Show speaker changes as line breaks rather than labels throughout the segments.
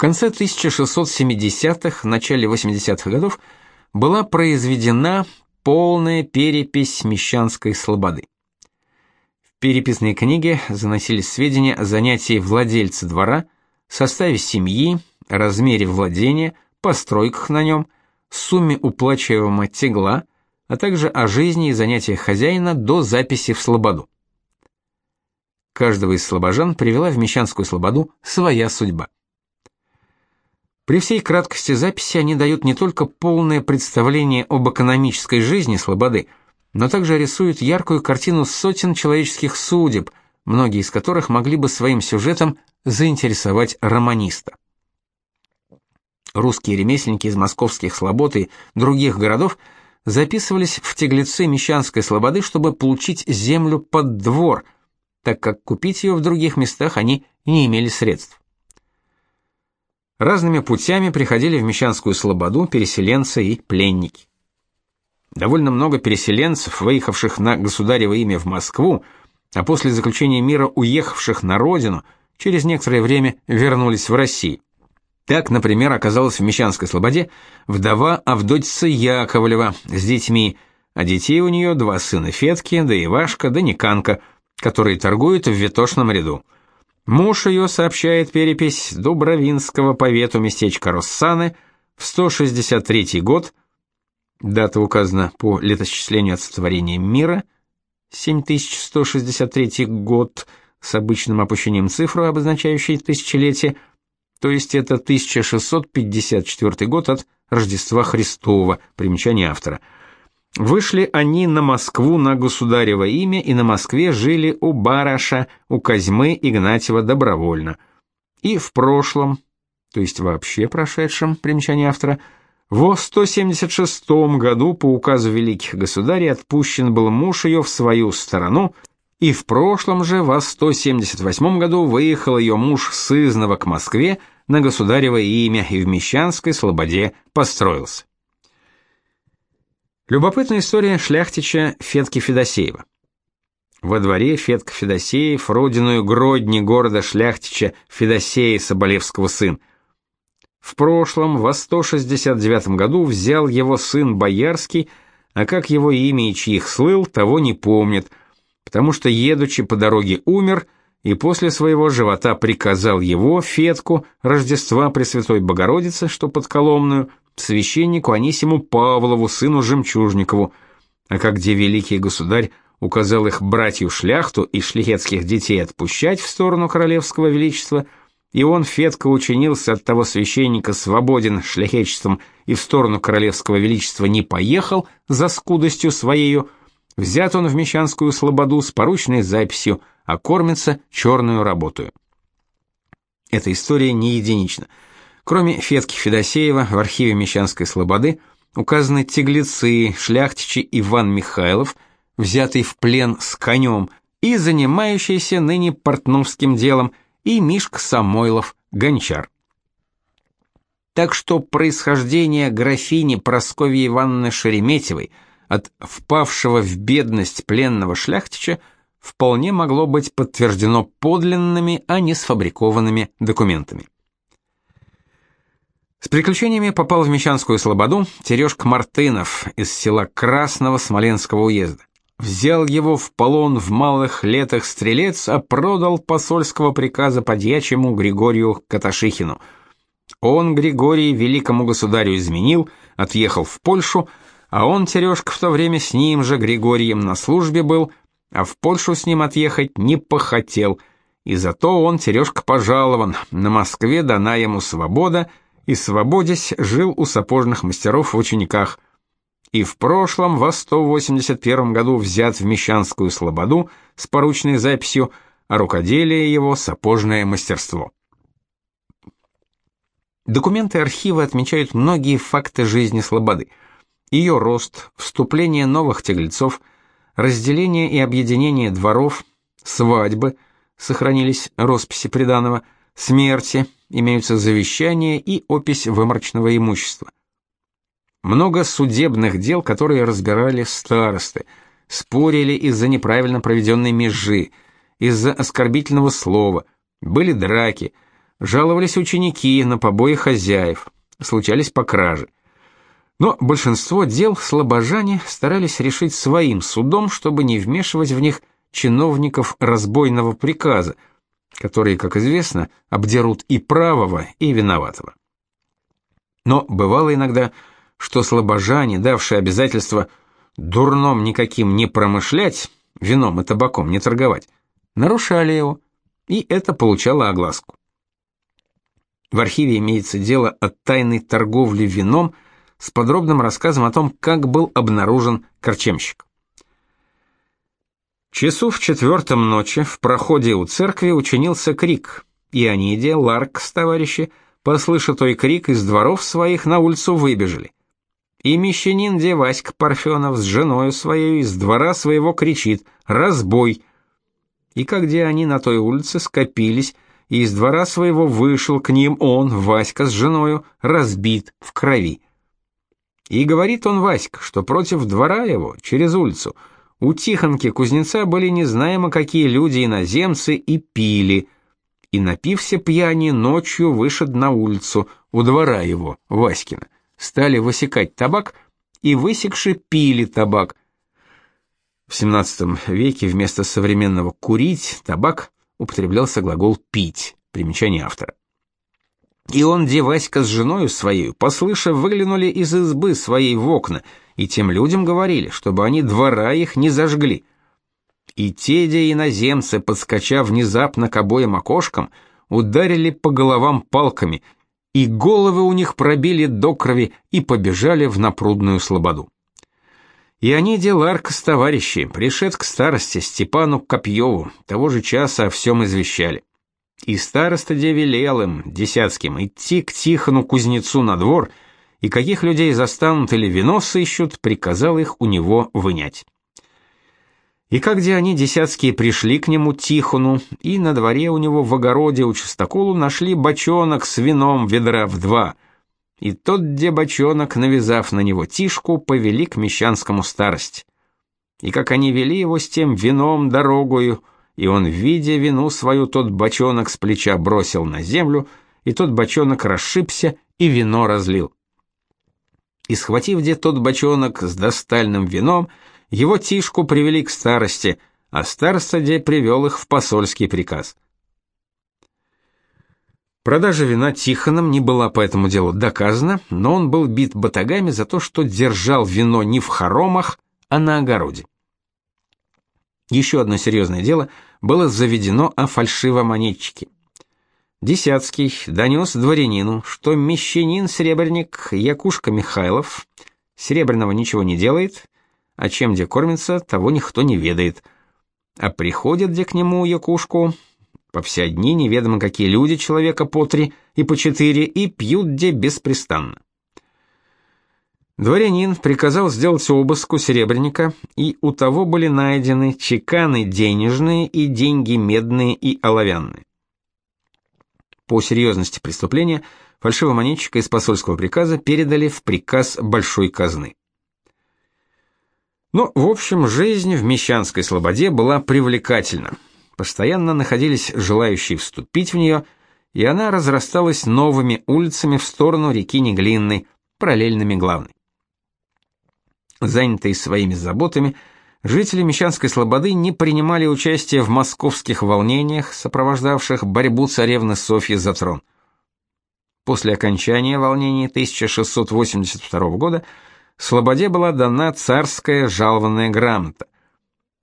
конце 1670-х, начале 80-х годов была произведена полная перепись Мещанской слободы. В переписные книги заносились сведения о занятии владельца двора, составе семьи, размере владения, постройках на нем, сумме уплачиваемого тегла, а также о жизни и занятиях хозяина до записи в слободу. Каждого из слобожан привела в Мещанскую слободу своя судьба. При всей краткости записи они дают не только полное представление об экономической жизни Слободы, но также рисуют яркую картину сотен человеческих судеб, многие из которых могли бы своим сюжетом заинтересовать романиста. Русские ремесленники из московских слобод и других городов записывались в теглецы Мещанской слободы, чтобы получить землю под двор, так как купить ее в других местах они не имели средств. Разными путями приходили в Мещанскую слободу переселенцы и пленники. Довольно много переселенцев, выехавших на государево имя в Москву, а после заключения мира уехавших на родину, через некоторое время вернулись в Россию. Так, например, оказалась в Мещанской слободе вдова Авдотья Яковлева с детьми, а детей у нее два сына Фетки, да Ивашка, да Никанка, которые торгуют в Ветошном ряду. Муж ее, сообщает перепись Дубровинского повету местечка Россаны в 163 год, дата указана по летосчислению от сотворения мира, 7163 год с обычным опущением цифры, обозначающей тысячелетие, то есть это 1654 год от Рождества Христова, примечание автора – Вышли они на Москву на государево имя и на Москве жили у Бараша, у Козьмы Игнатьева добровольно. И в прошлом, то есть вообще прошедшем, примечание автора, во 176 году по указу великих государей отпущен был муж ее в свою сторону, и в прошлом же во 178 году выехал ее муж с Изнова к Москве на государево имя и в Мещанской слободе построился. Любопытная история шляхтича Федки Федосеева. Во дворе Федка Федосеев, родиную Гродни города шляхтича Федосея Соболевского сын. В прошлом, во 169 году, взял его сын Боярский, а как его имя и чьих слыл, того не помнит, потому что, едучи по дороге, умер, и после своего живота приказал его, Федку, Рождества Пресвятой Богородицы, что под Коломную, священнику Анисиму Павлову, сыну Жемчужникову, а как где великий государь указал их братью шляхту и шляхетских детей отпущать в сторону королевского величества, и он, Федка, учинился от того священника свободен шляхетчеством и в сторону королевского величества не поехал за скудостью своею, взят он в Мещанскую слободу с поручной записью, а кормится черную работою. Эта история не единична. Кроме Фетки Федосеева в архиве Мещанской слободы указаны теглецы, шляхтичи Иван Михайлов, взятый в плен с конем и занимающийся ныне портновским делом, и Мишка Самойлов, гончар. Так что происхождение графини Прасковьи Ивановны Шереметьевой от впавшего в бедность пленного шляхтича вполне могло быть подтверждено подлинными, а не сфабрикованными документами. С приключениями попал в Мещанскую слободу Терешка Мартынов из села Красного Смоленского уезда. Взял его в полон в малых летах стрелец, а продал посольского приказа подьячему Григорию Каташихину. Он Григорий великому государю изменил, отъехал в Польшу, а он, Терешка, в то время с ним же Григорием на службе был, а в Польшу с ним отъехать не похотел, и зато он, Терешка, пожалован, на Москве дана ему свобода — и, свободясь, жил у сапожных мастеров в учениках, и в прошлом, во 181 году, взят в Мещанскую слободу с поручной записью о рукоделии его сапожное мастерство. Документы архива отмечают многие факты жизни слободы. Ее рост, вступление новых тяглецов, разделение и объединение дворов, свадьбы, сохранились росписи приданого, смерти, имеются завещания и опись выморочного имущества. Много судебных дел, которые разбирали старосты, спорили из-за неправильно проведенной межи, из-за оскорбительного слова, были драки, Жаловались ученики на побои хозяев, случались покражи. Но большинство дел слабожане старались решить своим судом, чтобы не вмешивать в них чиновников разбойного приказа, которые, как известно, обдерут и правого, и виноватого. Но бывало иногда, что слабожане, давшие обязательство дурном никаким не промышлять, вином и табаком не торговать, нарушали его, и это получало огласку. В архиве имеется дело о тайной торговле вином – с подробным рассказом о том, как был обнаружен корчемщик. Часу в четвертом ночи в проходе у церкви учинился крик. и Ионидия, Ларк с товарищи, послыша той крик, из дворов своих на улицу выбежали. И мещанин Деваська Парфенов с женою своей из двора своего кричит «Разбой!» И как где они на той улице скопились, и из двора своего вышел к ним он, Васька с женою, разбит, в крови. И говорит он Васька, что против двора его, через улицу, у Тихонки кузнеца были незнаемо какие люди-иноземцы и пили. И напився пьяни, ночью вышед на улицу, у двора его, Васькина. Стали высекать табак, и высекши пили табак. В XVII веке вместо современного «курить» табак употреблялся глагол «пить», примечание автора. И он, деваська с женою своей, послышав, выглянули из избы своей в окна, и тем людям говорили, чтобы они двора их не зажгли. И те, де иноземцы, подскочав внезапно к обоим окошкам, ударили по головам палками, и головы у них пробили до крови и побежали в напрудную слободу. И они, Деларка с товарищи, пришед к старости Степану Копьеву, того же часа о всем извещали. И староста велел им, десятским, идти к Тихону кузнецу на двор, и каких людей застанут или вино сыщут, приказал их у него вынять. И как где они десятские пришли к нему Тихону, и на дворе у него в огороде у чистоколу нашли бочонок с вином ведра в два. И тот, где бочонок, навязав на него тишку, повели к мещанскому старости. И как они вели его с тем вином дорогою, и он, видя вину свою, тот бочонок с плеча бросил на землю, и тот бочонок расшибся и вино разлил. И схватив где тот бочонок с достальным вином, его тишку привели к старости, а староста где привел их в посольский приказ. Продажа вина Тихоном не была по этому делу доказана, но он был бит батагами за то, что держал вино не в хоромах, а на огороде. Еще одно серьезное дело было заведено о фальшивомонетчике. Десятский донес дворянину, что мещанин-серебряник Якушка Михайлов серебряного ничего не делает, а чем где кормится, того никто не ведает. А приходят где к нему Якушку по вся дни неведомо какие люди человека по три и по четыре и пьют где беспрестанно. Дворянин приказал сделать обыск у серебряника, и у того были найдены чеканы денежные и деньги медные и оловянные. По серьезности преступления фальшивомонетчика из посольского приказа передали в приказ большой казны. Но, в общем, жизнь в Мещанской слободе была привлекательна. Постоянно находились желающие вступить в нее, и она разрасталась новыми улицами в сторону реки Неглинной, параллельными главной. Занятые своими заботами, жители Мещанской Слободы не принимали участия в московских волнениях, сопровождавших борьбу царевны Софьи за трон. После окончания волнений 1682 года Слободе была дана царская жалованная грамота.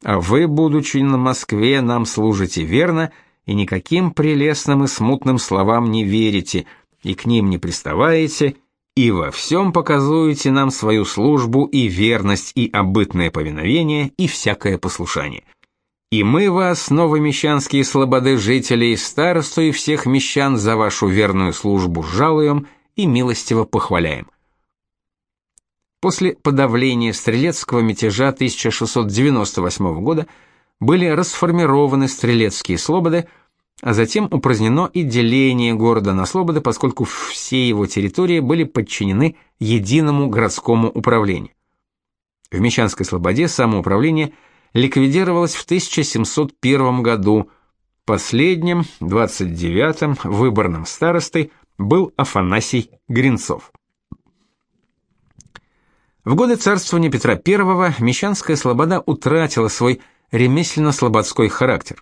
А вы, будучи на Москве, нам служите верно и никаким прелестным и смутным словам не верите, и к ним не приставаете, и во всем показуете нам свою службу и верность, и обытное повиновение, и всякое послушание. И мы вас, новомещанские слободы жители, старосту и всех мещан за вашу верную службу жалуем и милостиво похваляем. После подавления стрелецкого мятежа 1698 года были расформированы стрелецкие слободы, а затем упразднено и деление города на слободы, поскольку все его территории были подчинены единому городскому управлению. В Мещанской слободе самоуправление ликвидировалось в 1701 году, Последним, 29-м, выборным старостой был Афанасий Гринцов. В годы царствования Петра I Мещанская слобода утратила свой ремесленно-слободской характер.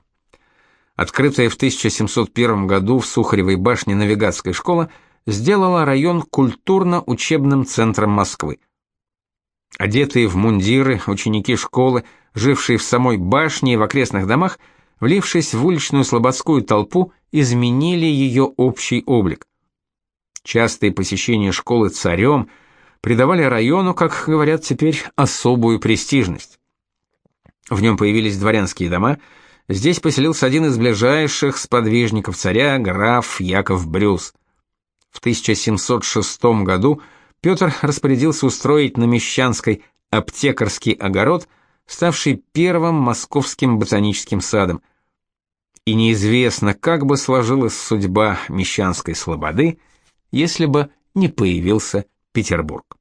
Открытая в 1701 году в Сухаревой башне навигатская школа сделала район культурно-учебным центром Москвы. Одетые в мундиры ученики школы, жившие в самой башне и в окрестных домах, влившись в уличную слободскую толпу, изменили ее общий облик. Частые посещения школы царем придавали району, как говорят теперь, особую престижность. В нем появились дворянские дома, здесь поселился один из ближайших сподвижников царя, граф Яков Брюс. В 1706 году Петр распорядился устроить на Мещанской аптекарский огород – ставший первым московским ботаническим садом. И неизвестно, как бы сложилась судьба Мещанской слободы, если бы не появился Петербург.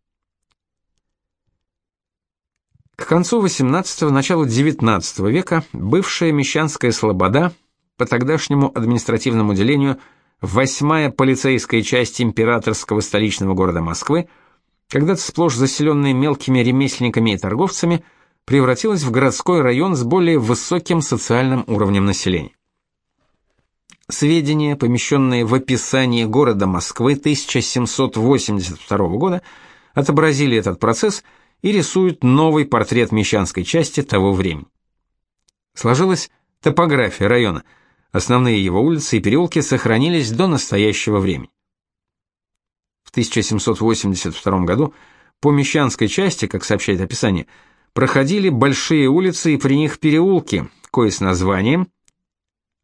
К концу XVIII – началу XIX века бывшая Мещанская слобода, по тогдашнему административному делению восьмая полицейская часть императорского столичного города Москвы, когда-то сплошь заселенная мелкими ремесленниками и торговцами – превратилась в городской район с более высоким социальным уровнем населения. Сведения, помещенные в описании города Москвы 1782 года, отобразили этот процесс и рисуют новый портрет мещанской части того времени. Сложилась топография района. Основные его улицы и переулки сохранились до настоящего времени. В 1782 году по мещанской части, как сообщает описание, проходили большие улицы и при них переулки, кое с названием,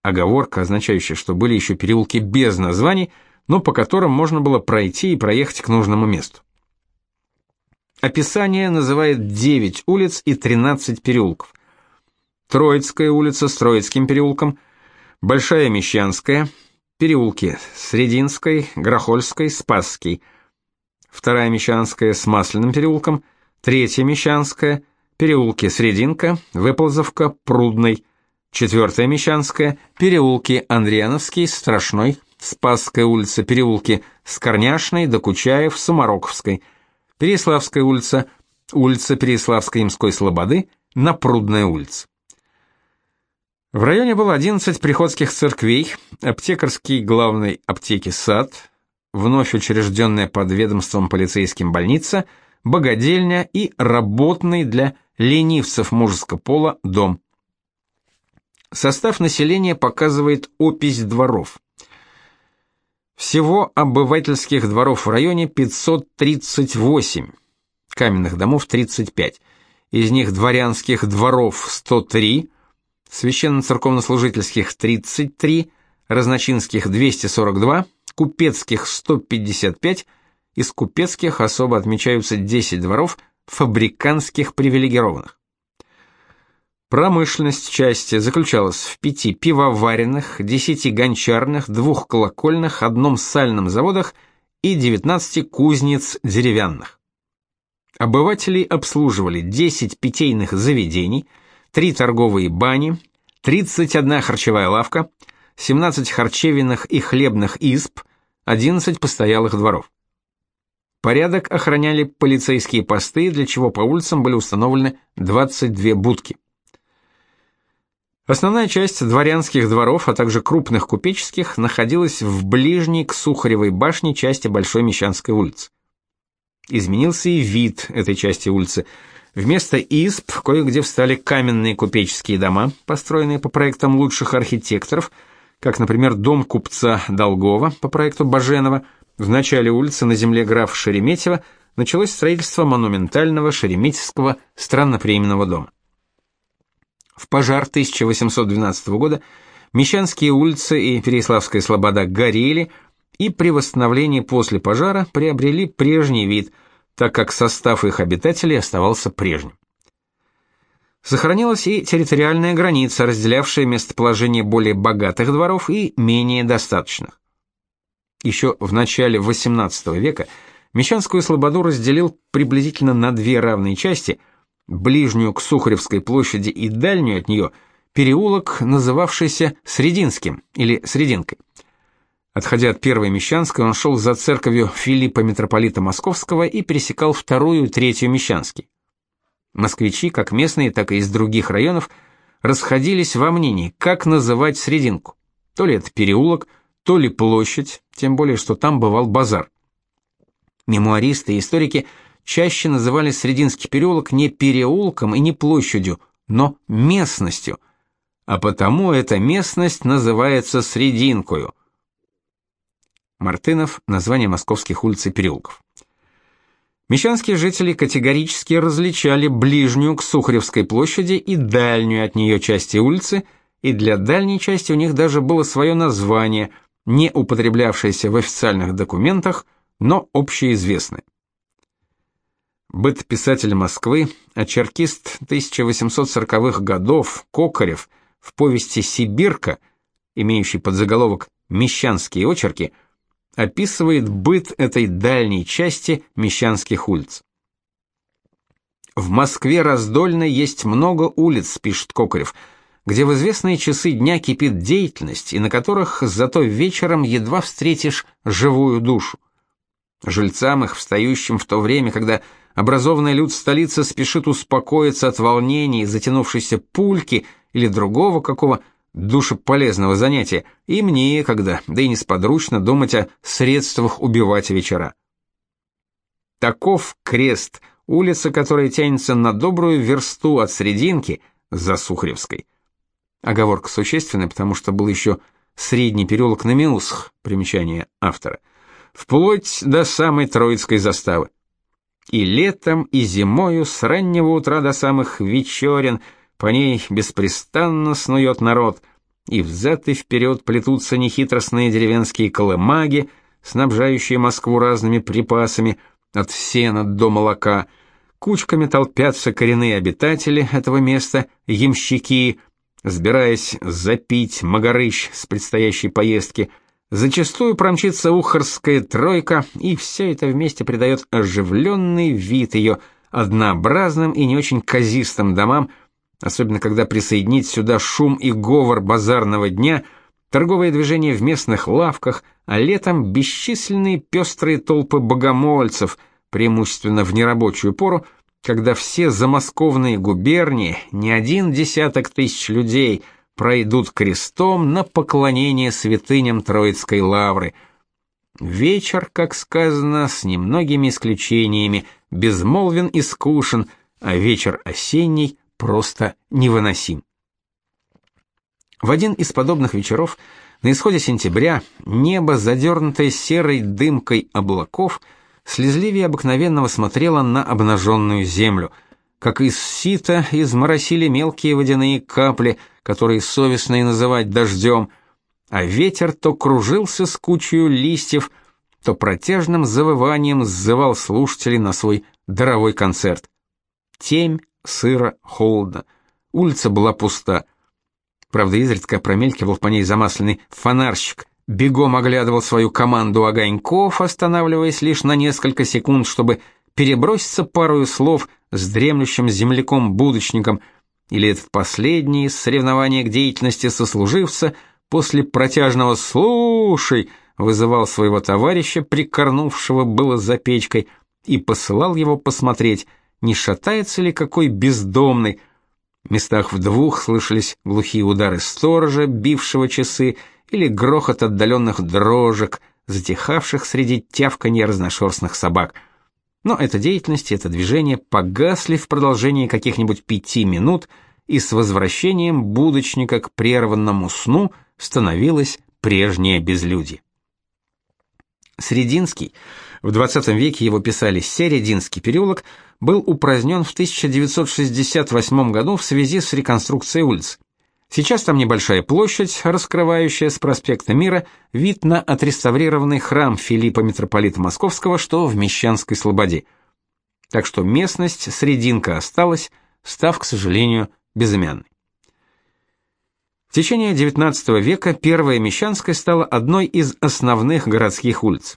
оговорка, означающая, что были еще переулки без названий, но по которым можно было пройти и проехать к нужному месту. Описание называет 9 улиц и 13 переулков. Троицкая улица с Троицким переулком, Большая Мещанская, переулки Срединской, Грохольской, Спасский, Вторая Мещанская с Масляным переулком, Третья Мещанская, переулки Срединка, Выползовка, Прудный, Четвертая Мещанская, переулки Андриановский, Страшной, Спасская улица, переулки Скорняшной, Докучаев, Самароковской, Переславская улица, улица Переславской Имской Слободы, Напрудная улица. В районе было 11 приходских церквей, аптекарский главной аптеки сад, вновь учрежденная под ведомством полицейским больница, богадельня и работный для ленивцев мужеского пола дом. Состав населения показывает опись дворов. Всего обывательских дворов в районе 538, каменных домов 35. Из них дворянских дворов 103, священно-церковнослужительских 33, разночинских 242, купецких 155, из купецких особо отмечаются 10 дворов – фабриканских привилегированных. Промышленность части заключалась в пяти пивоваренных, десяти гончарных, двух колокольных, одном сальном заводах и 19 кузнец деревянных. Обывателей обслуживали 10 питейных заведений, 3 торговые бани, 31 харчевая лавка, 17 харчевинных и хлебных изб, 11 постоялых дворов. Порядок охраняли полицейские посты, для чего по улицам были установлены 22 будки. Основная часть дворянских дворов, а также крупных купеческих, находилась в ближней к Сухаревой башне части Большой Мещанской улицы. Изменился и вид этой части улицы. Вместо изб кое-где встали каменные купеческие дома, построенные по проектам лучших архитекторов, как, например, дом купца Долгова по проекту Баженова – в начале улицы на земле графа Шереметьева началось строительство монументального Шереметьевского странноприимного дома. В пожар 1812 года Мещанские улицы и Переславская слобода горели и при восстановлении после пожара приобрели прежний вид, так как состав их обитателей оставался прежним. Сохранилась и территориальная граница, разделявшая местоположение более богатых дворов и менее достаточных. Еще в начале XVIII века Мещанскую слободу разделил приблизительно на две равные части, ближнюю к Сухаревской площади и дальнюю от нее, переулок, называвшийся Срединским или Срединкой. Отходя от Первой Мещанской, он шел за церковью Филиппа митрополита Московского и пересекал Вторую и Третью Мещанский. Москвичи, как местные, так и из других районов, расходились во мнении, как называть Срединку. То ли это переулок, то ли площадь, тем более, что там бывал базар. Мемуаристы и историки чаще называли Срединский переулок не переулком и не площадью, но местностью, а потому эта местность называется Срединкою – Мартынов – название московских улиц и переулков. Мещанские жители категорически различали ближнюю к Сухаревской площади и дальнюю от нее части улицы, и для дальней части у них даже было свое название, не употреблявшееся в официальных документах, но общеизвестное. Быт писателя Москвы, очеркист 1840-х годов Кокарев в повести «Сибирка», имеющий подзаголовок «Мещанские очерки», описывает быт этой дальней части Мещанских улиц. В Москве раздольной есть много улиц, пишет Кокарев, где в известные часы дня кипит деятельность и на которых зато вечером едва встретишь живую душу. Жильцам их, встающим в то время, когда образованный люд столицы спешит успокоиться от волнений, затянувшейся пульки или другого какого душеполезного занятия, и мне когда, да и несподручно думать о средствах убивать вечера. Таков крест, улица, которая тянется на добрую версту от Срединки за Сухаревской. Оговорка существенная, потому что был еще средний переулок на Миусх, примечание автора, вплоть до самой Троицкой заставы. И летом, и зимою, с раннего утра до самых вечерин – по ней беспрестанно снует народ, и взад и вперед плетутся нехитростные деревенские колымаги, снабжающие Москву разными припасами, от сена до молока. Кучками толпятся коренные обитатели этого места, ямщики, сбираясь запить магарыч с предстоящей поездки. Зачастую промчится ухарская тройка, и все это вместе придает оживленный вид ее однообразным и не очень казистым домам, особенно когда присоединить сюда шум и говор базарного дня, торговые движения в местных лавках, а летом бесчисленные пестрые толпы богомольцев, преимущественно в нерабочую пору, когда все замосковные губернии, не один десяток тысяч людей пройдут крестом на поклонение святыням Троицкой лавры. Вечер, как сказано, с немногими исключениями, безмолвен и скучен, а вечер осенний просто невыносим. В один из подобных вечеров, на исходе сентября, небо, задернутое серой дымкой облаков, слезливее обыкновенного смотрело на обнаженную землю, как из сита изморосили мелкие водяные капли, которые совестно и называть дождем, а ветер то кружился с кучей листьев, то протяжным завыванием сзывал слушателей на свой даровой концерт. Темь сыро, холодно. Улица была пуста. Правда, изредка промелькивал по ней замасленный фонарщик. Бегом оглядывал свою команду огоньков, останавливаясь лишь на несколько секунд, чтобы переброситься парою слов с дремлющим земляком-будочником, или этот последний из соревнования к деятельности сослуживца после протяжного «слушай» вызывал своего товарища, прикорнувшего было за печкой, и посылал его посмотреть – не шатается ли какой бездомный. В местах в двух слышались глухие удары сторожа, бившего часы, или грохот отдаленных дрожек, затихавших среди тявканья разношерстных собак. Но эта деятельность это движение погасли в продолжении каких-нибудь пяти минут, и с возвращением будочника к прерванному сну становилось прежнее безлюдье. Срединский, в 20 веке его писали Серединский переулок, был упразднен в 1968 году в связи с реконструкцией улиц. Сейчас там небольшая площадь, раскрывающая с проспекта Мира вид на отреставрированный храм Филиппа митрополита Московского, что в Мещанской Слободе. Так что местность Срединка осталась, став, к сожалению, безымянной. В течение XIX века Первая Мещанская стала одной из основных городских улиц.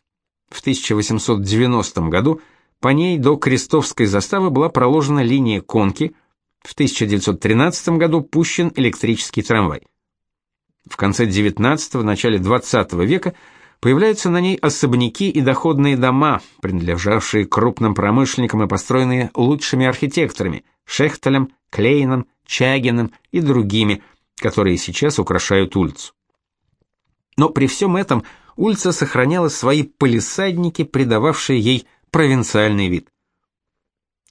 В 1890 году по ней до Крестовской заставы была проложена линия конки, В 1913 году пущен электрический трамвай. В конце XIX – начале XX века появляются на ней особняки и доходные дома, принадлежавшие крупным промышленникам и построенные лучшими архитекторами – Шехтелем, Клейном, Чагиным и другими, которые сейчас украшают улицу. Но при всем этом улица сохраняла свои полисадники, придававшие ей провинциальный вид.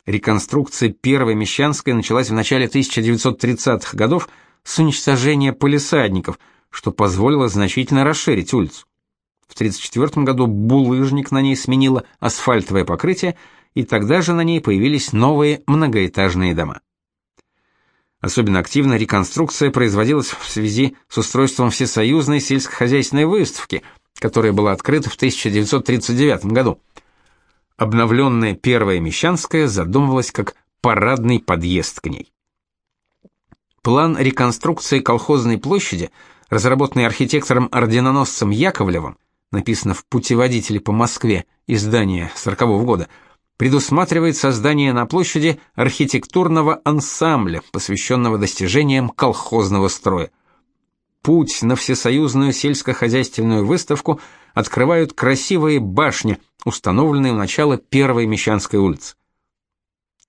Реконструкция первой Мещанской началась в начале 1930-х годов с уничтожения полисадников, что позволило значительно расширить улицу. В 1934 году булыжник на ней сменило асфальтовое покрытие, и тогда же на ней появились новые многоэтажные дома. Особенно активно реконструкция производилась в связи с устройством Всесоюзной сельскохозяйственной выставки, которая была открыта в 1939 году. Обновленная первая Мещанская задумывалась как парадный подъезд к ней. План реконструкции колхозной площади, разработанный архитектором-орденоносцем Яковлевым, написано в «Путеводителе по Москве» издания 40 -го года, предусматривает создание на площади архитектурного ансамбля, посвященного достижениям колхозного строя. Путь на всесоюзную сельскохозяйственную выставку открывают красивые башни, установленные у начала первой Мещанской улицы.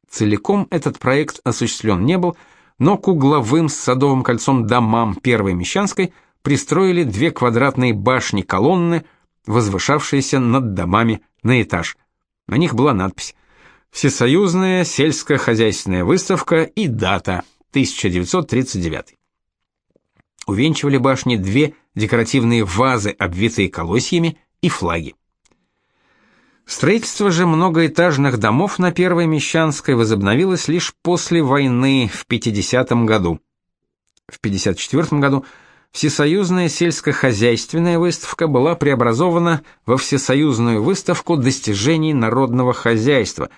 Целиком этот проект осуществлен не был, но к угловым с садовым кольцом домам первой Мещанской пристроили две квадратные башни-колонны, возвышавшиеся над домами на этаж. На них была надпись «Всесоюзная сельскохозяйственная выставка» и дата 1939. Увенчивали башни две декоративные вазы, обвитые колосьями, и флаги. Строительство же многоэтажных домов на Первой Мещанской возобновилось лишь после войны в 50 году. В 54 году Всесоюзная сельскохозяйственная выставка была преобразована во Всесоюзную выставку достижений народного хозяйства.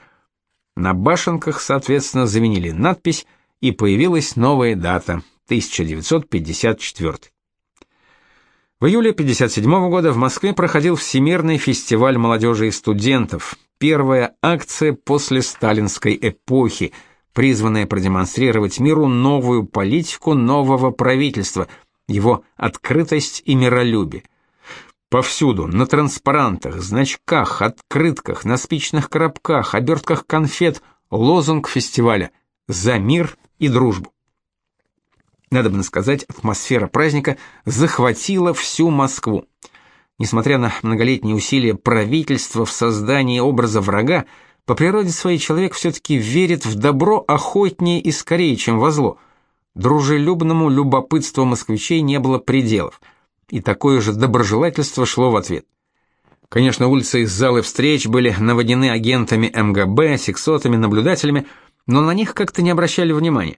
На башенках, соответственно, заменили надпись, и появилась новая дата 1954. В июле 57 года в Москве проходил Всемирный фестиваль молодежи и студентов, первая акция после сталинской эпохи, призванная продемонстрировать миру новую политику нового правительства – его открытость и миролюбие. Повсюду, на транспарантах, значках, открытках, на спичных коробках, обертках конфет, лозунг фестиваля «За мир и дружбу». Надо бы сказать, атмосфера праздника захватила всю Москву. Несмотря на многолетние усилия правительства в создании образа врага, по природе своей человек все-таки верит в добро охотнее и скорее, чем во зло – Дружелюбному любопытству москвичей не было пределов, и такое же доброжелательство шло в ответ. Конечно, улицы и залы встреч были наводнены агентами МГБ, сексотами, наблюдателями, но на них как-то не обращали внимания.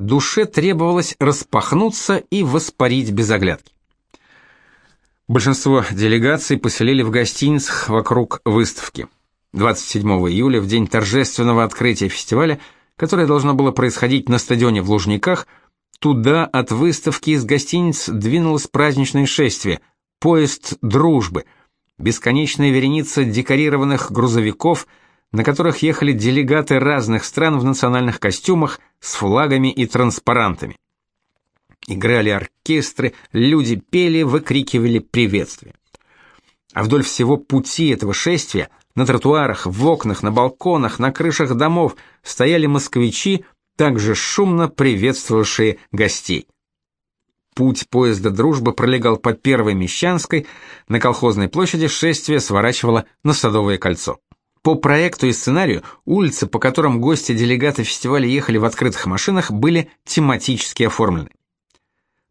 Душе требовалось распахнуться и воспарить без оглядки. Большинство делегаций поселили в гостиницах вокруг выставки. 27 июля, в день торжественного открытия фестиваля, которое должно было происходить на стадионе в Лужниках, туда от выставки из гостиниц двинулось праздничное шествие, поезд дружбы, бесконечная вереница декорированных грузовиков, на которых ехали делегаты разных стран в национальных костюмах с флагами и транспарантами. Играли оркестры, люди пели, выкрикивали приветствия. А вдоль всего пути этого шествия на тротуарах, в окнах, на балконах, на крышах домов стояли москвичи, также шумно приветствовавшие гостей. Путь поезда «Дружба» пролегал по Первой Мещанской, на Колхозной площади шествие сворачивало на Садовое кольцо. По проекту и сценарию улицы, по которым гости-делегаты фестиваля ехали в открытых машинах, были тематически оформлены.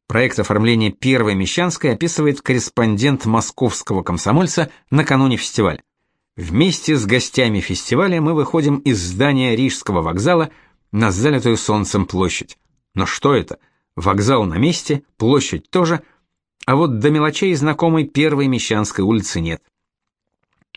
Проект оформления Первой Мещанской описывает корреспондент московского комсомольца накануне фестиваля. Вместе с гостями фестиваля мы выходим из здания Рижского вокзала на залитую солнцем площадь. Но что это? Вокзал на месте, площадь тоже, а вот до мелочей знакомой первой Мещанской улицы нет.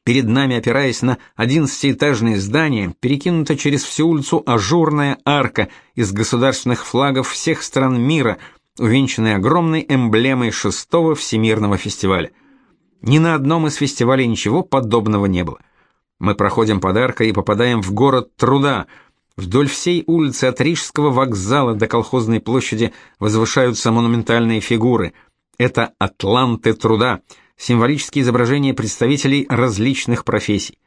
Перед нами, опираясь на одиннадцатиэтажное здание, перекинута через всю улицу ажурная арка из государственных флагов всех стран мира, увенчанная огромной эмблемой шестого Всемирного фестиваля – ни на одном из фестивалей ничего подобного не было. Мы проходим подарка и попадаем в город труда, Вдоль всей улицы от Рижского вокзала до Колхозной площади возвышаются монументальные фигуры. Это атланты труда, символические изображения представителей различных профессий.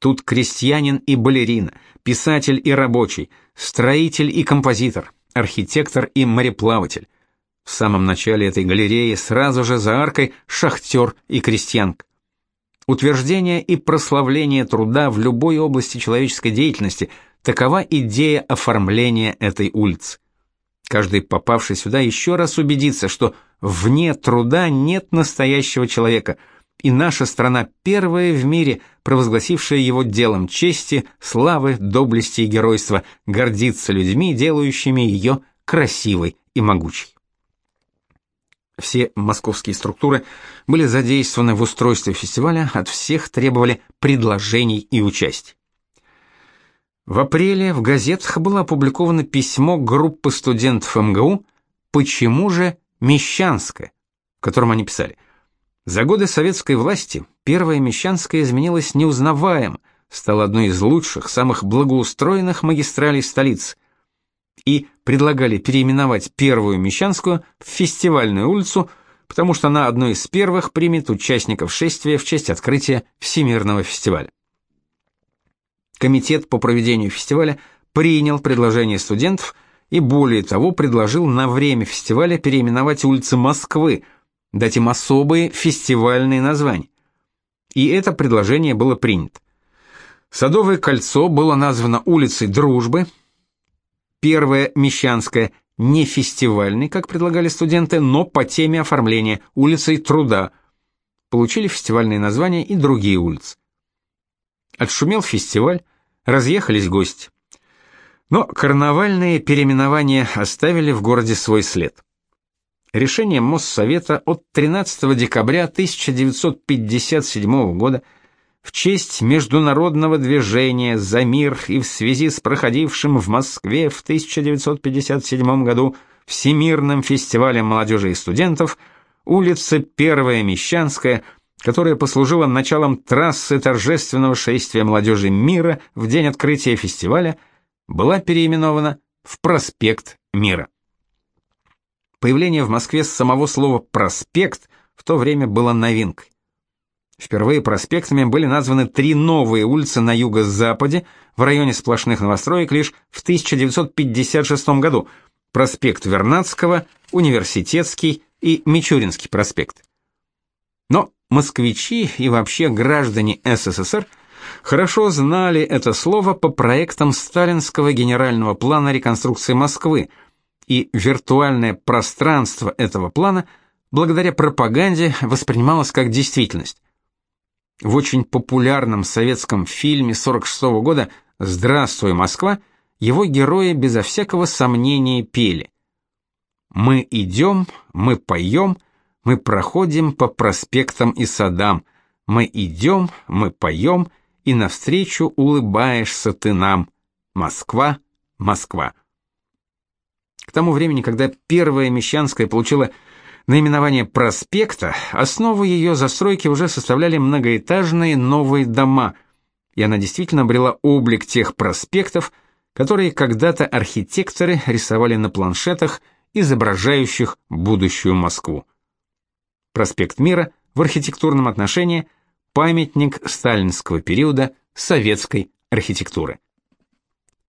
Тут крестьянин и балерина, писатель и рабочий, строитель и композитор, архитектор и мореплаватель. В самом начале этой галереи сразу же за аркой шахтер и крестьянка. Утверждение и прославление труда в любой области человеческой деятельности – такова идея оформления этой улицы. Каждый попавший сюда еще раз убедится, что вне труда нет настоящего человека, и наша страна первая в мире, провозгласившая его делом чести, славы, доблести и геройства, гордится людьми, делающими ее красивой и могучей. Все московские структуры были задействованы в устройстве фестиваля, от всех требовали предложений и участия. В апреле в газетах было опубликовано письмо группы студентов МГУ «Почему же Мещанская?», в котором они писали «За годы советской власти первая Мещанская изменилась неузнаваемо, стала одной из лучших, самых благоустроенных магистралей столицы и предлагали переименовать Первую Мещанскую в Фестивальную улицу, потому что она одной из первых примет участников шествия в честь открытия Всемирного фестиваля. Комитет по проведению фестиваля принял предложение студентов и более того предложил на время фестиваля переименовать улицы Москвы, дать им особые фестивальные названия. И это предложение было принято. Садовое кольцо было названо улицей Дружбы, Первая Мещанская не фестивальный, как предлагали студенты, но по теме оформления улицей Труда. Получили фестивальные названия и другие улицы. Отшумел фестиваль, разъехались гости. Но карнавальные переименования оставили в городе свой след. Решение Моссовета от 13 декабря 1957 года – в честь международного движения за мир и в связи с проходившим в Москве в 1957 году Всемирным фестивалем молодежи и студентов улица Первая Мещанская, которая послужила началом трассы торжественного шествия молодежи мира в день открытия фестиваля, была переименована в Проспект Мира. Появление в Москве самого слова «проспект» в то время было новинкой. Впервые проспектами были названы три новые улицы на юго-западе в районе сплошных новостроек лишь в 1956 году: проспект Вернадского, Университетский и Мичуринский проспект. Но москвичи и вообще граждане СССР хорошо знали это слово по проектам сталинского генерального плана реконструкции Москвы, и виртуальное пространство этого плана благодаря пропаганде воспринималось как действительность. В очень популярном советском фильме 46 -го года «Здравствуй, Москва» его герои безо всякого сомнения пели. «Мы идем, мы поем, мы проходим по проспектам и садам, мы идем, мы поем, и навстречу улыбаешься ты нам. Москва, Москва». К тому времени, когда первая Мещанская получила Наименование проспекта, основу ее застройки уже составляли многоэтажные новые дома, и она действительно обрела облик тех проспектов, которые когда-то архитекторы рисовали на планшетах, изображающих будущую Москву. Проспект Мира в архитектурном отношении памятник сталинского периода советской архитектуры.